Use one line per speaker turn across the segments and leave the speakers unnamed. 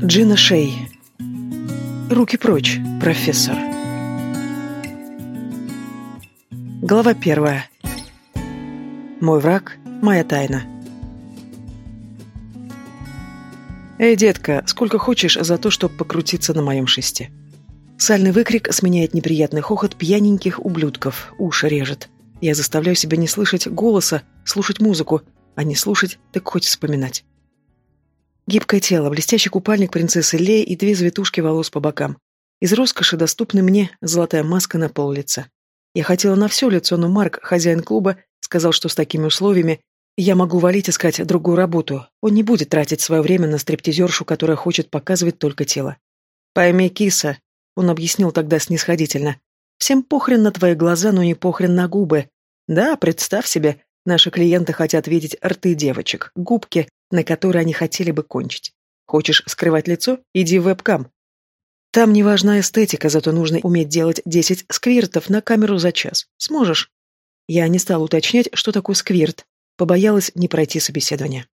Джина Шей. Руки прочь, профессор. Глава первая. Мой враг, моя тайна. «Эй, детка, сколько хочешь за то, чтобы покрутиться на моем шесте?» Сальный выкрик сменяет неприятный хохот пьяненьких ублюдков, уши режет. Я заставляю себя не слышать голоса, слушать музыку, а не слушать, так хоть вспоминать. Гибкое тело, блестящий купальник принцессы Леи и две завитушки волос по бокам. Из роскоши доступны мне золотая маска на пол лица. Я хотела на все лицо, но Марк, хозяин клуба, сказал, что с такими условиями я могу валить искать другую работу. Он не будет тратить свое время на стриптизершу, которая хочет показывать только тело. «Пойми, киса», — он объяснил тогда снисходительно, «всем похрен на твои глаза, но не похрен на губы. Да, представь себе, наши клиенты хотят видеть рты девочек, губки, на которые они хотели бы кончить. Хочешь скрывать лицо? Иди в вебкам. Там не важна эстетика, зато нужно уметь делать 10 сквиртов на камеру за час. Сможешь? Я не стала уточнять, что такое сквирт. Побоялась не пройти собеседование.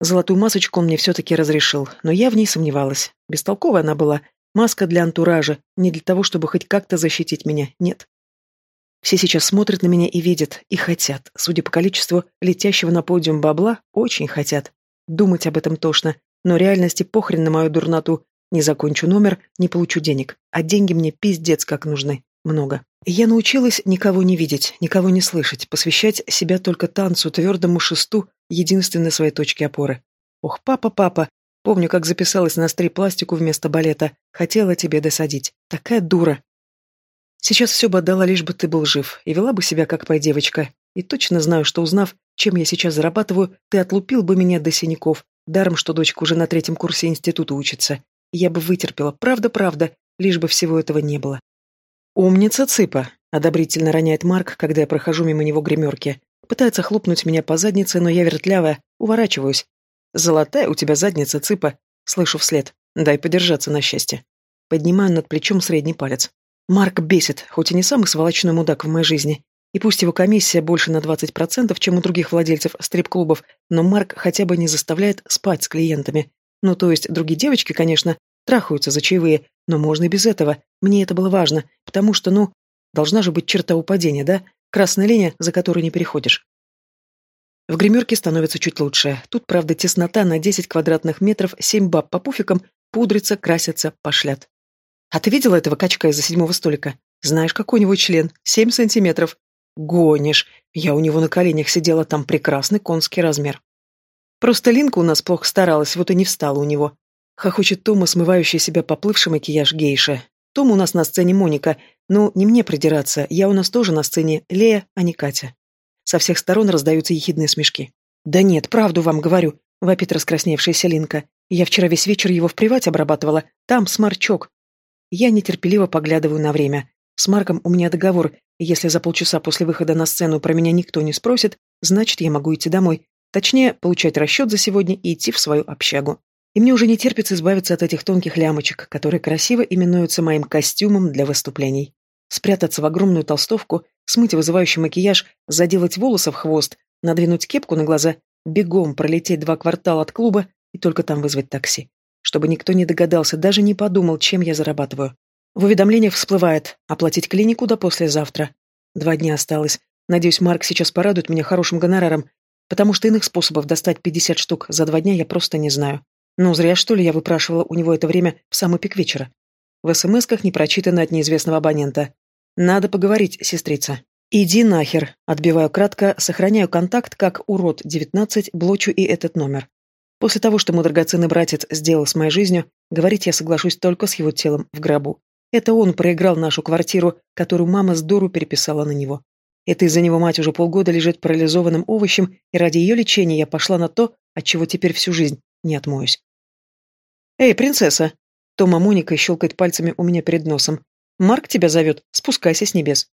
Золотую масочку он мне все-таки разрешил, но я в ней сомневалась. Бестолковая она была. Маска для антуража, не для того, чтобы хоть как-то защитить меня, нет. Все сейчас смотрят на меня и видят, и хотят. Судя по количеству летящего на подиум бабла, очень хотят. Думать об этом тошно, но реальности похрен на мою дурноту. Не закончу номер, не получу денег, а деньги мне пиздец как нужны. Много. Я научилась никого не видеть, никого не слышать, посвящать себя только танцу, твердому шесту, единственной своей точке опоры. Ох, папа, папа, помню, как записалась на стрип-пластику вместо балета. Хотела тебе досадить. Такая дура. Сейчас все бы отдала, лишь бы ты был жив, и вела бы себя как моя девочка. И точно знаю, что узнав, чем я сейчас зарабатываю, ты отлупил бы меня до синяков, даром, что дочка уже на третьем курсе института учится. Я бы вытерпела, правда-правда, лишь бы всего этого не было. «Умница, цыпа!» — одобрительно роняет Марк, когда я прохожу мимо него гримерки. Пытается хлопнуть меня по заднице, но я вертлявая, уворачиваюсь. «Золотая у тебя задница, цыпа!» — слышу вслед. «Дай подержаться на счастье». Поднимаю над плечом средний палец. Марк бесит, хоть и не самый сволочной мудак в моей жизни. И пусть его комиссия больше на 20%, чем у других владельцев стрип-клубов, но Марк хотя бы не заставляет спать с клиентами. Ну, то есть, другие девочки, конечно, трахаются за чаевые, но можно и без этого. Мне это было важно, потому что, ну, должна же быть черта упадения, да? Красная линия, за которую не переходишь. В гримерке становится чуть лучше. Тут, правда, теснота на 10 квадратных метров, 7 баб по пуфикам, пудрятся, красятся, пошлят. А ты видела этого качка из-за седьмого столика? Знаешь, какой у него член? 7 сантиметров. Гонишь. Я у него на коленях сидела, там прекрасный конский размер. Просто Линка у нас плохо старалась, вот и не встала у него. Хохочет Тома, смывающий себя поплывший макияж гейша. Том у нас на сцене Моника. Ну, не мне придираться, я у нас тоже на сцене Лея, а не Катя. Со всех сторон раздаются ехидные смешки. «Да нет, правду вам говорю», — вопит раскрасневшаяся Линка. «Я вчера весь вечер его в привате обрабатывала. Там сморчок». Я нетерпеливо поглядываю на время. С Марком у меня договор, и если за полчаса после выхода на сцену про меня никто не спросит, значит, я могу идти домой. Точнее, получать расчет за сегодня и идти в свою общагу. И мне уже не терпится избавиться от этих тонких лямочек, которые красиво именуются моим костюмом для выступлений. Спрятаться в огромную толстовку, смыть вызывающий макияж, заделать волосы в хвост, надвинуть кепку на глаза, бегом пролететь два квартала от клуба и только там вызвать такси. Чтобы никто не догадался, даже не подумал, чем я зарабатываю. В уведомлениях всплывает «Оплатить клинику до послезавтра». Два дня осталось. Надеюсь, Марк сейчас порадует меня хорошим гонораром, потому что иных способов достать 50 штук за два дня я просто не знаю. Ну, зря, что ли, я выпрашивала у него это время в самый пик вечера. В смс-ках не прочитано от неизвестного абонента. «Надо поговорить, сестрица». «Иди нахер», — отбиваю кратко, сохраняю контакт как урод 19, блочу и этот номер. После того, что мой драгоценный братец сделал с моей жизнью, говорить я соглашусь только с его телом в гробу. Это он проиграл нашу квартиру, которую мама с дуру переписала на него. Это из-за него мать уже полгода лежит парализованным овощем, и ради ее лечения я пошла на то, от чего теперь всю жизнь не отмоюсь. «Эй, принцесса!» Тома Моника щелкает пальцами у меня перед носом. «Марк тебя зовет, спускайся с небес».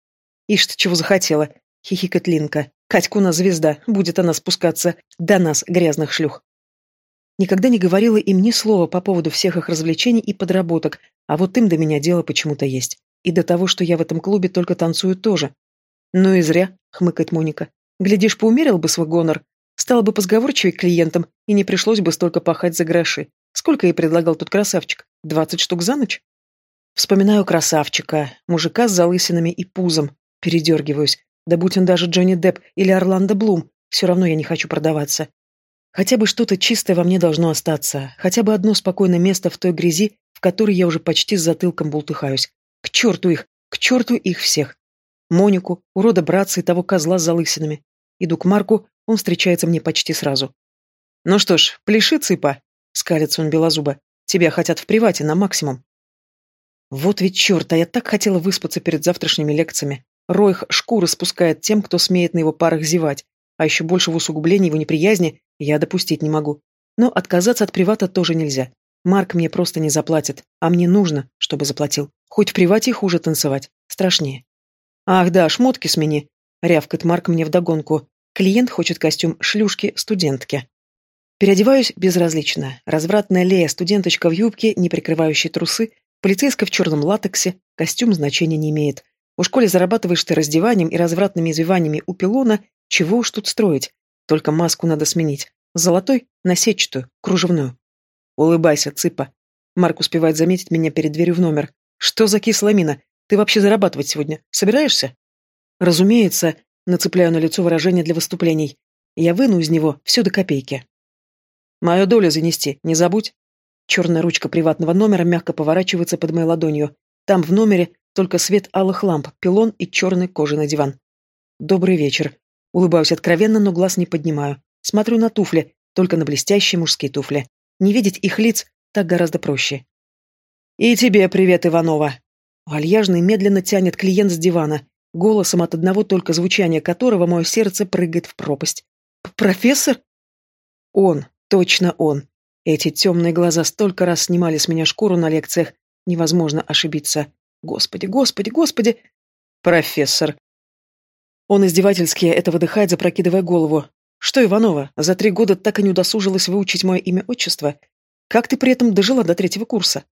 «Ишь ты чего захотела?» — хихикает Линка. «Катька у нас звезда, будет она спускаться до нас, грязных шлюх». Никогда не говорила им ни слова по поводу всех их развлечений и подработок, а вот им до меня дело почему-то есть. И до того, что я в этом клубе только танцую тоже. Ну и зря, хмыкает Моника. Глядишь, поумерил бы свой гонор. Стала бы позговорчивее к клиентам, и не пришлось бы столько пахать за гроши. Сколько ей предлагал тот красавчик? Двадцать штук за ночь? Вспоминаю красавчика, мужика с залысинами и пузом. Передергиваюсь. Да будь он даже Джонни Депп или Орландо Блум, все равно я не хочу продаваться. Хотя бы что-то чистое во мне должно остаться, хотя бы одно спокойное место в той грязи, в которой я уже почти с затылком бултыхаюсь. К черту их, к черту их всех. Монику, урода братца и того козла с залысинами. Иду к Марку, он встречается мне почти сразу. «Ну что ж, пляши, цыпа!» — скалится он белозубо. «Тебя хотят в привате на максимум». Вот ведь черт, а я так хотела выспаться перед завтрашними лекциями. Ройх шкуры спускает тем, кто смеет на его парах зевать, а еще большего усугубления его неприязни я допустить не могу. Но отказаться от привата тоже нельзя. Марк мне просто не заплатит, а мне нужно, чтобы заплатил. Хоть в привате хуже танцевать, страшнее. «Ах да, шмотки смени», — рявкает Марк мне вдогонку. Клиент хочет костюм шлюшки-студентки. Переодеваюсь безразлично. Развратная Лея, студенточка в юбке, не прикрывающей трусы, полицейская в черном латексе, костюм значения не имеет. У школе зарабатываешь ты раздеванием и развратными извиваниями у пилона, чего уж тут строить. Только маску надо сменить. Золотой на сетчатую, кружевную. Улыбайся, цыпа. Марк успевает заметить меня перед дверью в номер. Что за кислая мина? Ты вообще зарабатывать сегодня собираешься? Разумеется, нацепляю на лицо выражение для выступлений. Я выну из него все до копейки. Мою долю занести, не забудь. Черная ручка приватного номера мягко поворачивается под моей ладонью. Там в номере только свет алых ламп, пилон и черный кожаный диван. Добрый вечер. Улыбаюсь откровенно, но глаз не поднимаю. Смотрю на туфли, только на блестящие мужские туфли. Не видеть их лиц так гораздо проще. «И тебе привет, Иванова!» Вальяжно и медленно тянет клиент с дивана, голосом от одного только звучания которого мое сердце прыгает в пропасть. «Профессор?» «Он, точно он. Эти темные глаза столько раз снимали с меня шкуру на лекциях. Невозможно ошибиться. Господи, господи, господи!» «Профессор!» Он издевательски это выдыхает, запрокидывая голову. «Что, Иванова, за три года так и не удосужилась выучить мое имя-отчество? Как ты при этом дожила до третьего курса?»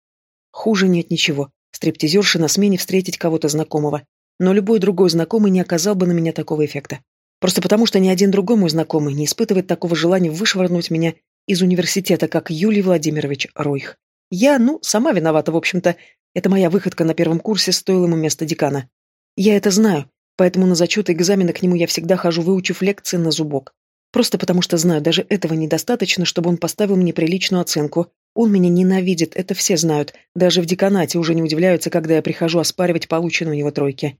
«Хуже нет ничего. Стриптизерши на смене встретить кого-то знакомого. Но любой другой знакомый не оказал бы на меня такого эффекта. Просто потому, что ни один другой мой знакомый не испытывает такого желания вышвырнуть меня из университета, как Юлий Владимирович Ройх. Я, ну, сама виновата, в общем-то. Это моя выходка на первом курсе стоила ему места декана. Я это знаю, поэтому на зачеты экзамена к нему я всегда хожу, выучив лекции на зубок. Просто потому что знаю, даже этого недостаточно, чтобы он поставил мне приличную оценку, он меня ненавидит, это все знают. Даже в деканате уже не удивляются, когда я прихожу оспаривать полученные у него тройки.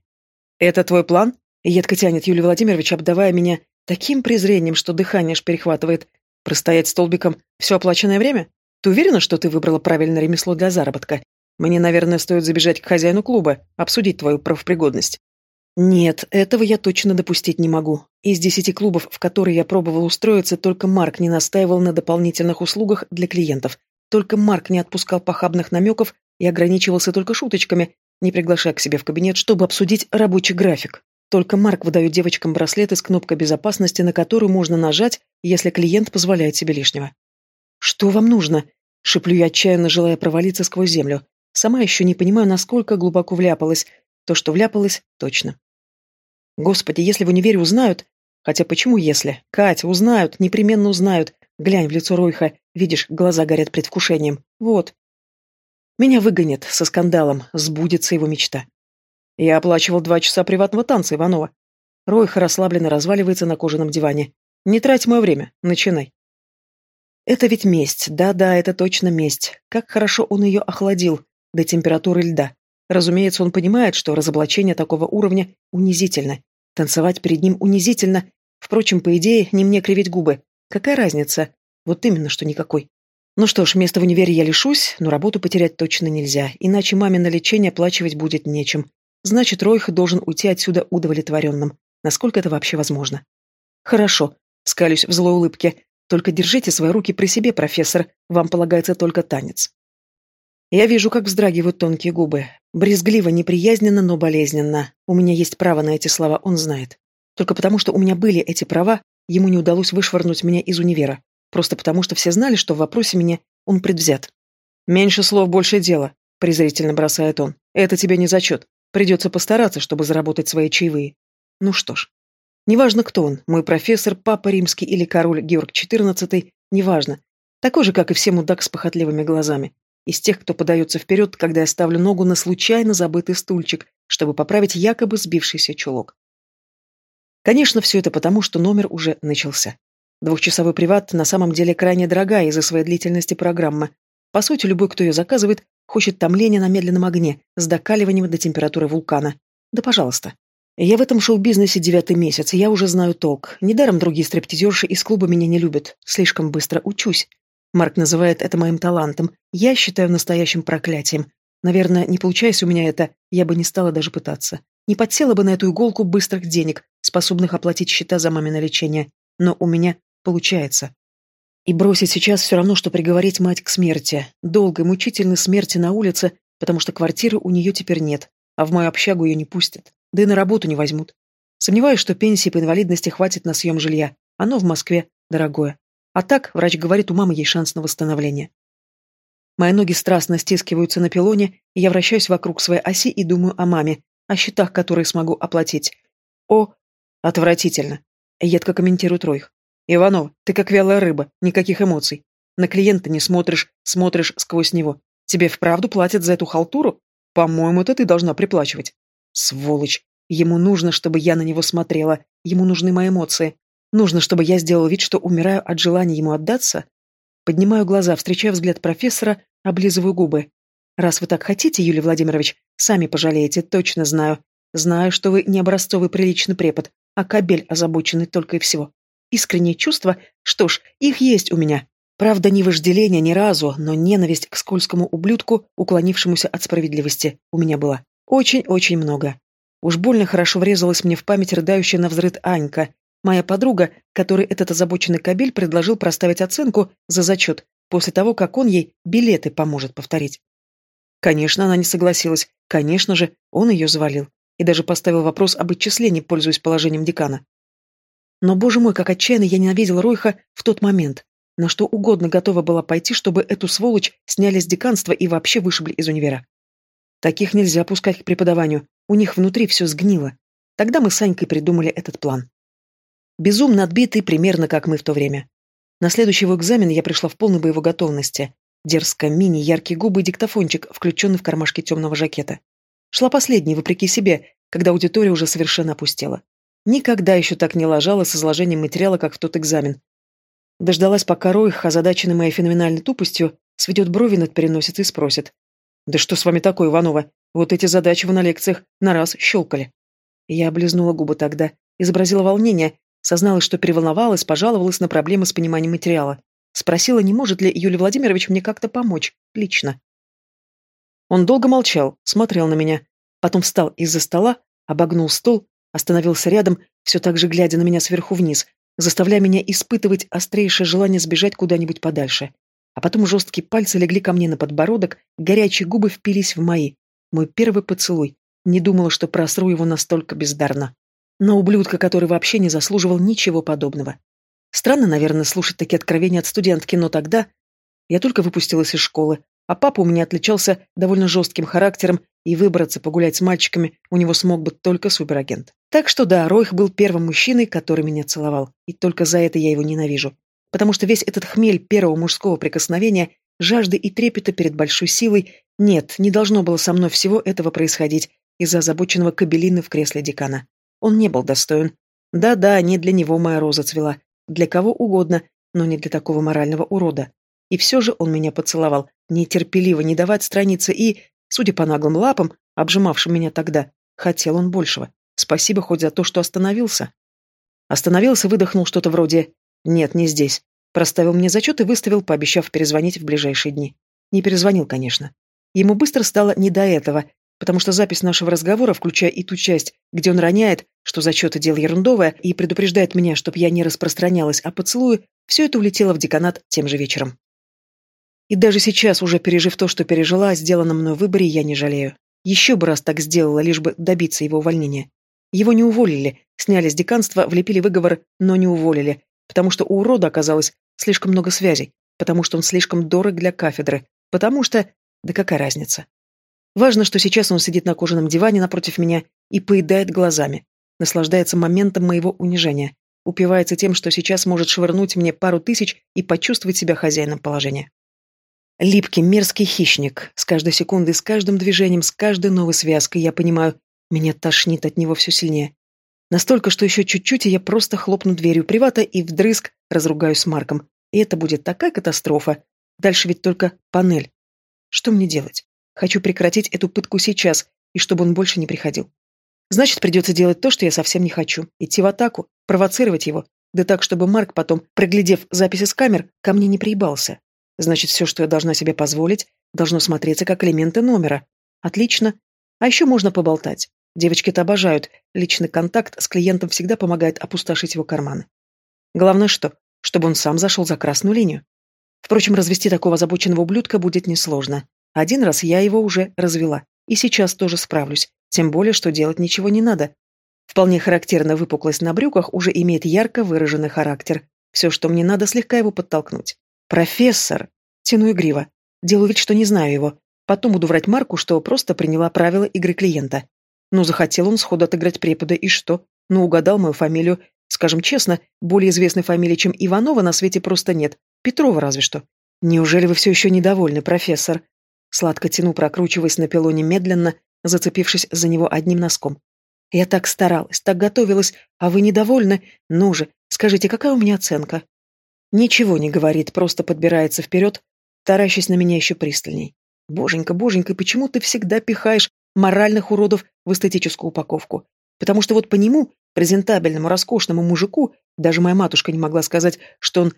«Это твой план?» Едко тянет Юлия Владимирович, обдавая меня таким презрением, что дыхание аж перехватывает. «Простоять столбиком все оплаченное время? Ты уверена, что ты выбрала правильное ремесло для заработка? Мне, наверное, стоит забежать к хозяину клуба, обсудить твою правопригодность». Нет, этого я точно допустить не могу. Из десяти клубов, в которые я пробовал устроиться, только Марк не настаивал на дополнительных услугах для клиентов. Только Марк не отпускал похабных намеков и ограничивался только шуточками, не приглашая к себе в кабинет, чтобы обсудить рабочий график. Только Марк выдает девочкам браслеты с кнопкой безопасности, на которую можно нажать, если клиент позволяет себе лишнего. «Что вам нужно?» — шеплю я отчаянно, желая провалиться сквозь землю. Сама еще не понимаю, насколько глубоко вляпалась. То, что вляпалась, точно. Господи, если в универе узнают... Хотя почему если? Кать, узнают, непременно узнают. Глянь в лицо Ройха, видишь, глаза горят предвкушением. Вот. Меня выгонят со скандалом, сбудется его мечта. Я оплачивал два часа приватного танца Иванова. Ройха расслабленно разваливается на кожаном диване. Не трать мое время, начинай. Это ведь месть, да-да, это точно месть. Как хорошо он ее охладил, до температуры льда. Разумеется, он понимает, что разоблачение такого уровня унизительно. Танцевать перед ним унизительно. Впрочем, по идее, не мне кривить губы. Какая разница? Вот именно, что никакой. Ну что ж, место в универе я лишусь, но работу потерять точно нельзя, иначе маме на лечение оплачивать будет нечем. Значит, Ройх должен уйти отсюда удовлетворенным. Насколько это вообще возможно? Хорошо, скалюсь в злой улыбке. Только держите свои руки при себе, профессор. Вам полагается только танец. Я вижу, как вздрагивают тонкие губы. Брезгливо, неприязненно, но болезненно. У меня есть право на эти слова, он знает. Только потому, что у меня были эти права, Ему не удалось вышвырнуть меня из универа, просто потому что все знали, что в вопросе меня он предвзят. «Меньше слов, больше дела», — презрительно бросает он. «Это тебе не зачет. Придется постараться, чтобы заработать свои чаевые». Ну что ж. Неважно, кто он, мой профессор, папа римский или король Георг XIV, неважно. Такой же, как и все мудак с похотливыми глазами. Из тех, кто подается вперед, когда я ставлю ногу на случайно забытый стульчик, чтобы поправить якобы сбившийся чулок. Конечно, все это потому, что номер уже начался. Двухчасовой приват на самом деле крайне дорогая из-за своей длительности программы. По сути, любой, кто ее заказывает, хочет томления на медленном огне с докаливанием до температуры вулкана. Да пожалуйста. Я в этом шоу-бизнесе девятый месяц, и я уже знаю толк. Недаром другие стриптизерши из клуба меня не любят. Слишком быстро учусь. Марк называет это моим талантом. Я считаю настоящим проклятием. Наверное, не получаясь у меня это, я бы не стала даже пытаться. Не подсела бы на эту иголку быстрых денег, способных оплатить счета за мамино лечение. Но у меня получается. И бросить сейчас все равно, что приговорить мать к смерти. Долгой, мучительной смерти на улице, потому что квартиры у нее теперь нет, а в мою общагу ее не пустят. Да и на работу не возьмут. Сомневаюсь, что пенсии по инвалидности хватит на съем жилья. Оно в Москве дорогое. А так, врач говорит, у мамы есть шанс на восстановление. Мои ноги страстно стискиваются на пилоне, и я вращаюсь вокруг своей оси и думаю о маме, о счетах, которые смогу оплатить. О, отвратительно. Едко комментирует Ройх. Иванов, ты как вялая рыба, никаких эмоций. На клиента не смотришь, смотришь сквозь него. Тебе вправду платят за эту халтуру? По-моему, это ты должна приплачивать. Сволочь. Ему нужно, чтобы я на него смотрела. Ему нужны мои эмоции. Нужно, чтобы я сделал вид, что умираю от желания ему отдаться. Поднимаю глаза, встречаю взгляд профессора, облизываю губы. Раз вы так хотите, Юлий Владимирович, сами пожалеете, точно знаю. Знаю, что вы не образцовый приличный препод, а кабель озабоченный только и всего искренние чувства, что ж, их есть у меня. Правда, не вожделение ни разу, но ненависть к скользкому ублюдку, уклонившемуся от справедливости, у меня была. Очень-очень много. Уж больно хорошо врезалась мне в память рыдающая на взрыд Анька, моя подруга, которой этот озабоченный кабель предложил проставить оценку за зачет, после того, как он ей билеты поможет повторить. Конечно, она не согласилась. Конечно же, он ее завалил. И даже поставил вопрос об отчислении, пользуясь положением декана. Но, боже мой, как отчаянно я ненавидел Ройха в тот момент. На что угодно готова была пойти, чтобы эту сволочь сняли с деканства и вообще вышибли из универа. Таких нельзя пускать к преподаванию, у них внутри все сгнило. Тогда мы с Санькой придумали этот план. Безумно отбитый, примерно как мы в то время. На следующий его экзамен я пришла в полной боевой готовности. Дерзко, мини, яркие губы и диктофончик, включенный в кармашке темного жакета. Шла последней, вопреки себе, когда аудитория уже совершенно опустела. Никогда еще так не ложала с изложением материала, как в тот экзамен. Дождалась, пока Ройх, озадаченный моей феноменальной тупостью, сведет брови над переносицей и спросит. «Да что с вами такое, Иванова? Вот эти задачи вы на лекциях на раз щелкали». Я облизнула губы тогда, изобразила волнение, созналась, что переволновалась, пожаловалась на проблемы с пониманием материала. Спросила, не может ли Юлий Владимирович мне как-то помочь, лично. Он долго молчал, смотрел на меня, потом встал из-за стола, обогнул стол, Остановился рядом, все так же глядя на меня сверху вниз, заставляя меня испытывать острейшее желание сбежать куда-нибудь подальше. А потом жесткие пальцы легли ко мне на подбородок, горячие губы впились в мои. Мой первый поцелуй. Не думала, что просру его настолько бездарно. Но ублюдка, который вообще не заслуживал ничего подобного. Странно, наверное, слушать такие откровения от студентки, но тогда... Я только выпустилась из школы, а папа у меня отличался довольно жестким характером, и выбраться погулять с мальчиками у него смог бы только суперагент. Так что да, Ройх был первым мужчиной, который меня целовал, и только за это я его ненавижу. Потому что весь этот хмель первого мужского прикосновения, жажды и трепета перед большой силой, нет, не должно было со мной всего этого происходить из-за озабоченного кабелины в кресле декана. Он не был достоин. Да-да, не для него моя роза цвела. Для кого угодно, но не для такого морального урода. И все же он меня поцеловал, нетерпеливо не давать страницы и, судя по наглым лапам, обжимавшим меня тогда, хотел он большего. Спасибо хоть за то, что остановился. Остановился, выдохнул что-то вроде «Нет, не здесь». Проставил мне зачет и выставил, пообещав перезвонить в ближайшие дни. Не перезвонил, конечно. Ему быстро стало не до этого, потому что запись нашего разговора, включая и ту часть, где он роняет, что зачеты дело ерундовое, и предупреждает меня, чтоб я не распространялась о поцелуе, все это улетело в деканат тем же вечером. И даже сейчас, уже пережив то, что пережила, о сделанном мной выборе я не жалею. Еще бы раз так сделала, лишь бы добиться его увольнения. Его не уволили, сняли с деканства, влепили выговор, но не уволили, потому что у урода оказалось слишком много связей, потому что он слишком дорог для кафедры, потому что... Да какая разница? Важно, что сейчас он сидит на кожаном диване напротив меня и поедает глазами, наслаждается моментом моего унижения, упивается тем, что сейчас может швырнуть мне пару тысяч и почувствовать себя хозяином положения. Липкий, мерзкий хищник. С каждой секундой, с каждым движением, с каждой новой связкой я понимаю, меня тошнит от него все сильнее. Настолько, что еще чуть-чуть, и я просто хлопну дверью привата и вдрызг разругаюсь с Марком. И это будет такая катастрофа. Дальше ведь только панель. Что мне делать? Хочу прекратить эту пытку сейчас, и чтобы он больше не приходил. Значит, придется делать то, что я совсем не хочу. Идти в атаку, провоцировать его. Да так, чтобы Марк потом, проглядев записи с камер, ко мне не приебался. Значит, все, что я должна себе позволить, должно смотреться как элементы номера. Отлично. А еще можно поболтать. Девочки это обожают. Личный контакт с клиентом всегда помогает опустошить его карманы. Главное что? Чтобы он сам зашел за красную линию. Впрочем, развести такого озабоченного ублюдка будет несложно. Один раз я его уже развела. И сейчас тоже справлюсь. Тем более, что делать ничего не надо. Вполне характерная выпуклость на брюках уже имеет ярко выраженный характер. Все, что мне надо, слегка его подтолкнуть. «Профессор!» Тяну игриво. Делаю вид, что не знаю его. Потом буду врать Марку, что просто приняла правила игры клиента. Ну, захотел он сходу отыграть препода, и что? Ну, угадал мою фамилию. Скажем честно, более известной фамилии, чем Иванова, на свете просто нет. Петрова разве что. Неужели вы все еще недовольны, профессор? Сладко тяну, прокручиваясь на пилоне медленно, зацепившись за него одним носком. Я так старалась, так готовилась, а вы недовольны? Ну же, скажите, какая у меня оценка? Ничего не говорит, просто подбирается вперед, таращась на меня еще пристальней. Боженька, боженька, почему ты всегда пихаешь моральных уродов в эстетическую упаковку. Потому что вот по нему, презентабельному, роскошному мужику, даже моя матушка не могла сказать, что он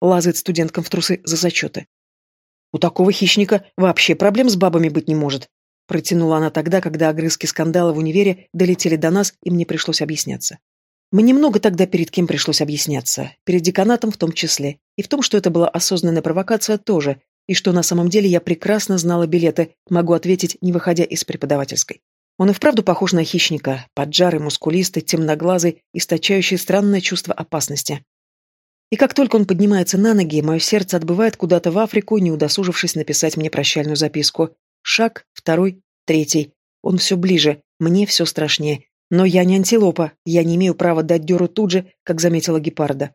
лазает студенткам в трусы за зачеты. У такого хищника вообще проблем с бабами быть не может. Протянула она тогда, когда огрызки скандала в универе долетели до нас, и мне пришлось объясняться. Мне много тогда перед кем пришлось объясняться, перед деканатом в том числе, и в том, что это была осознанная провокация тоже, и что на самом деле я прекрасно знала билеты, могу ответить, не выходя из преподавательской. Он и вправду похож на хищника, поджарый, мускулистый, темноглазый, источающий странное чувство опасности. И как только он поднимается на ноги, мое сердце отбывает куда-то в Африку, не удосужившись написать мне прощальную записку. Шаг, второй, третий. Он все ближе, мне все страшнее. Но я не антилопа, я не имею права дать дёру тут же, как заметила гепарда.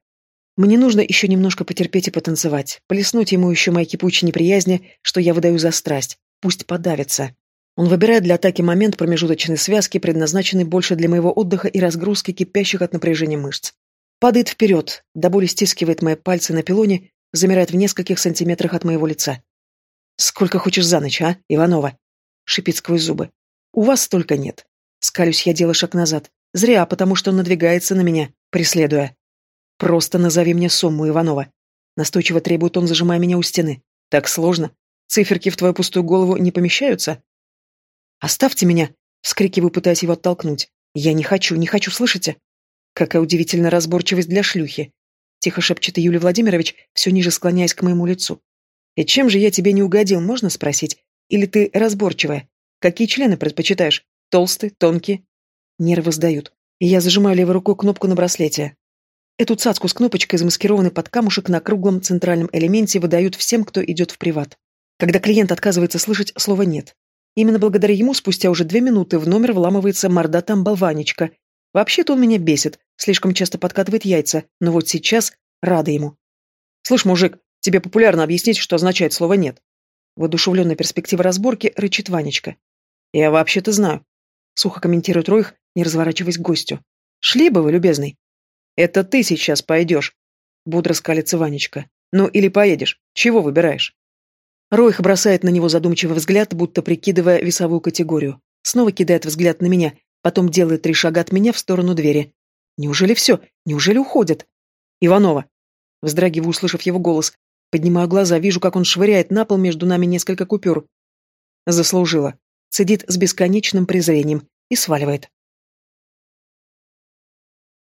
Мне нужно еще немножко потерпеть и потанцевать, плеснуть ему еще мои кипучие неприязни, что я выдаю за страсть. Пусть подавится. Он выбирает для атаки момент промежуточной связки, предназначенный больше для моего отдыха и разгрузки кипящих от напряжения мышц. Падает вперед, до боли стискивает мои пальцы на пилоне, замирает в нескольких сантиметрах от моего лица. «Сколько хочешь за ночь, а, Иванова?» Шипит сквозь зубы. «У вас столько нет». Скалюсь я, делаю шаг назад. Зря, потому что он надвигается на меня, преследуя. «Просто назови мне сумму, Иванова». Настойчиво требует он, зажимая меня у стены. «Так сложно. Циферки в твою пустую голову не помещаются?» «Оставьте меня!» — вскрикиваю, пытаясь его оттолкнуть. «Я не хочу, не хочу, слышите?» Какая удивительная разборчивость для шлюхи. Тихо шепчет Юлий Владимирович, все ниже склоняясь к моему лицу. «И чем же я тебе не угодил, можно спросить? Или ты разборчивая? Какие члены предпочитаешь? Толстые, тонкие?» Нервы сдают, и я зажимаю левой рукой кнопку на браслете. Эту цацку с кнопочкой, замаскированной под камушек на круглом центральном элементе, выдают всем, кто идет в приват. Когда клиент отказывается слышать слово «нет». Именно благодаря ему спустя уже две минуты в номер вламывается мордатам болванечка. Вообще-то он меня бесит, слишком часто подкатывает яйца, но вот сейчас рада ему. «Слышь, мужик, тебе популярно объяснить, что означает слово «нет». Воодушевленная перспектива разборки рычит Ванечка. «Я вообще-то знаю», — сухо комментирует Ройх, не разворачиваясь к гостю. «Шли бы вы, любезный». «Это ты сейчас пойдешь», — бодро скалится Ванечка. «Ну или поедешь. Чего выбираешь?» Ройх бросает на него задумчивый взгляд, будто прикидывая весовую категорию. Снова кидает взгляд на меня, потом делает три шага от меня в сторону двери. «Неужели все? Неужели уходят?» «Иванова!» Вздрагиваю, услышав его голос. Поднимаю глаза, вижу, как он швыряет на пол между нами несколько купюр. Заслужила. Цедит с бесконечным презрением и сваливает.